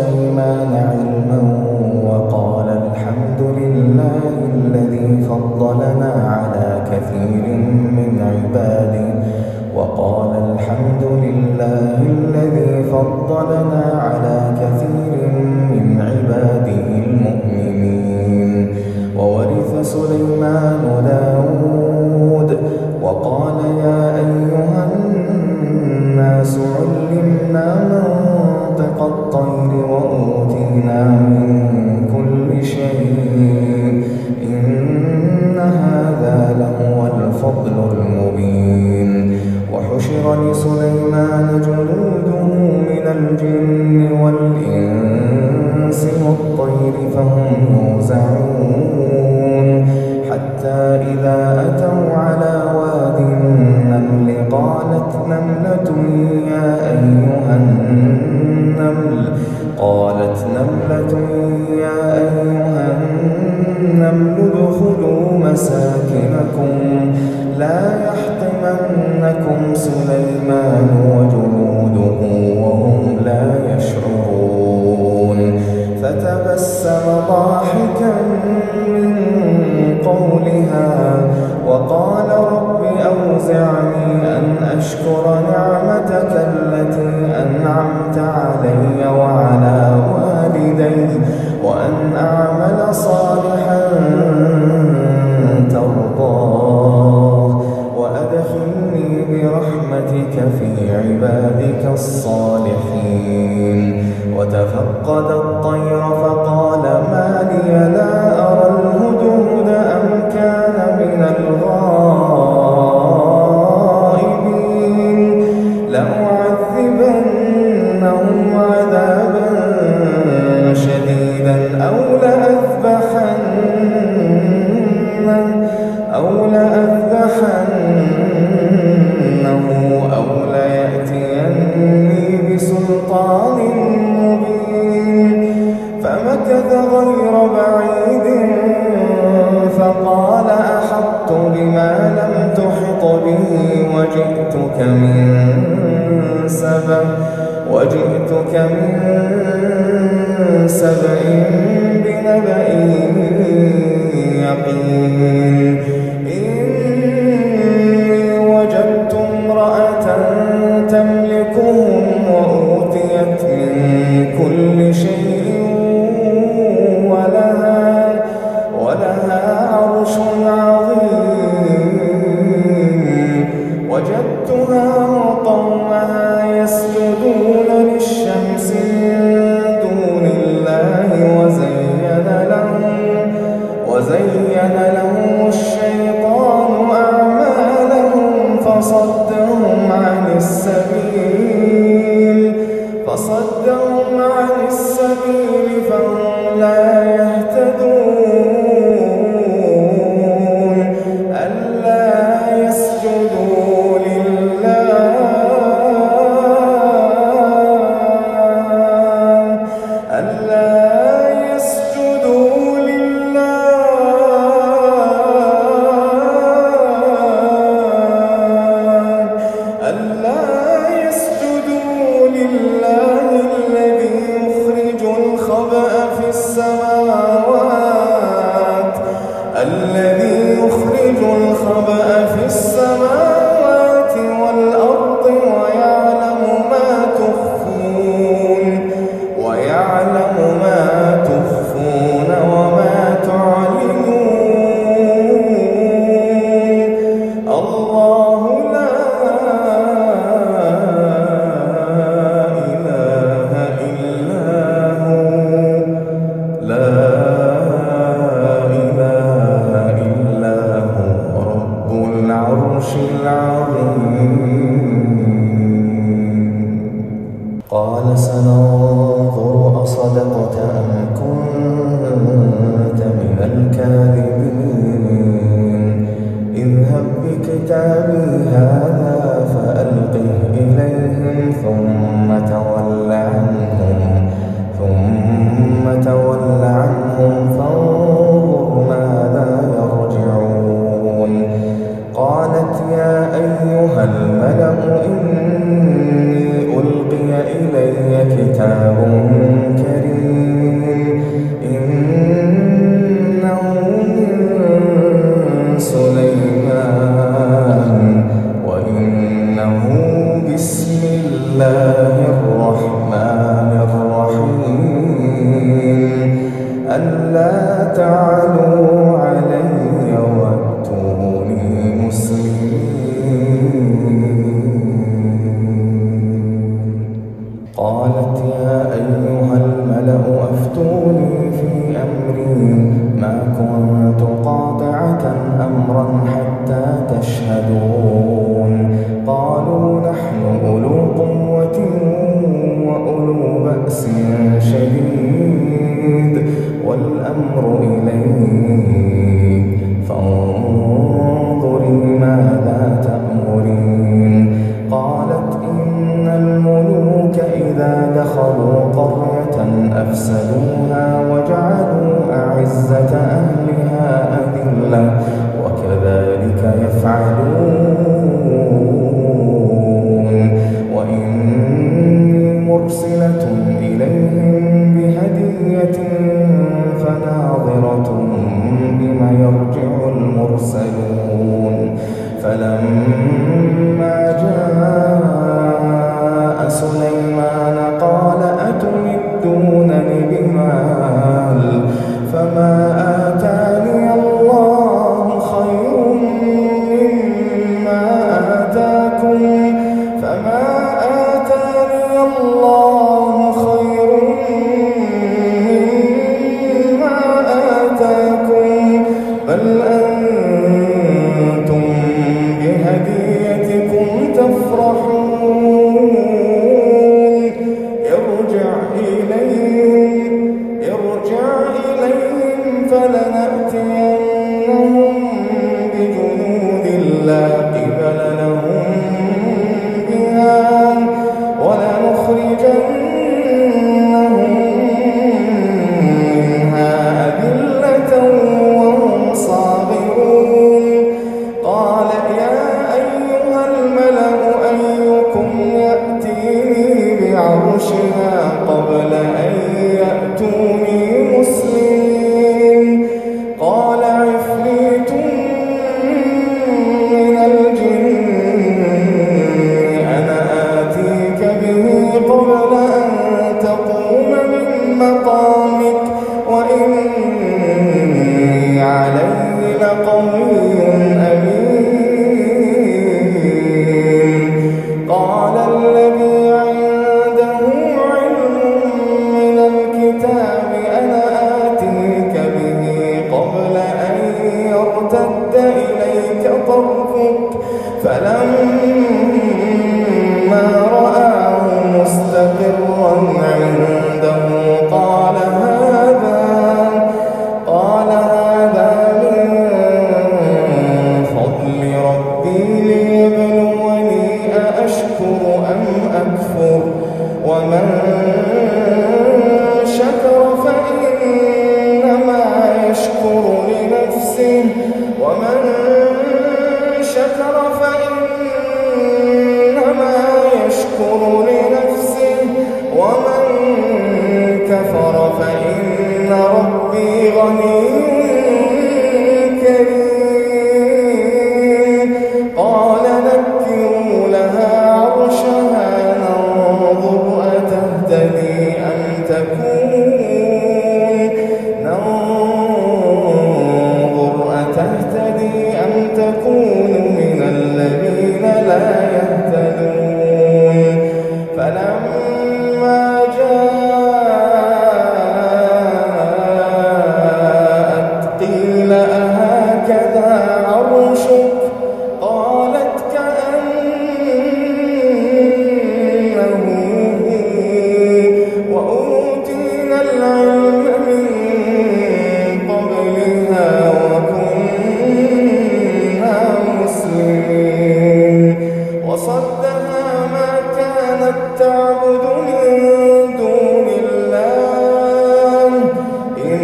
سليمان علما وقال الحمد لله الذي فضلنا على كثير من عباده. وقال الحمد لله الذي فضلنا على الجن والإنس والطير فهم يوزعون. حتى إذا أتوا على واد النمل قالت نملة يا أيها النمل. قالت نملة يا أيها النمل ادخلوا مساكنكم. لا يحطمنكم سليمان وجنود تبسم ضاحكا من قولها وقال رب أوزعني أن أشكر نعمتك التي Amen. إليه فانظري ماذا تأمرين. قالت إن الملوك إذا دخلوا قرية أفسدوها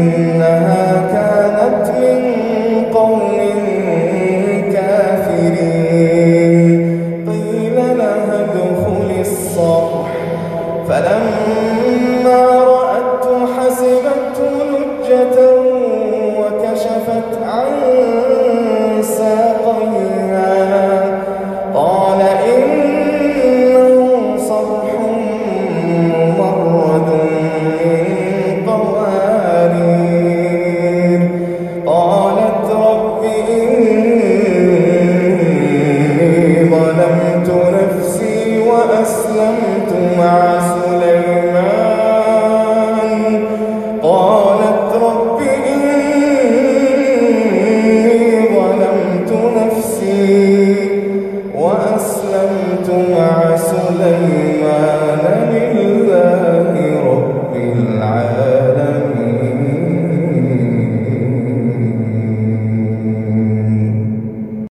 Amen.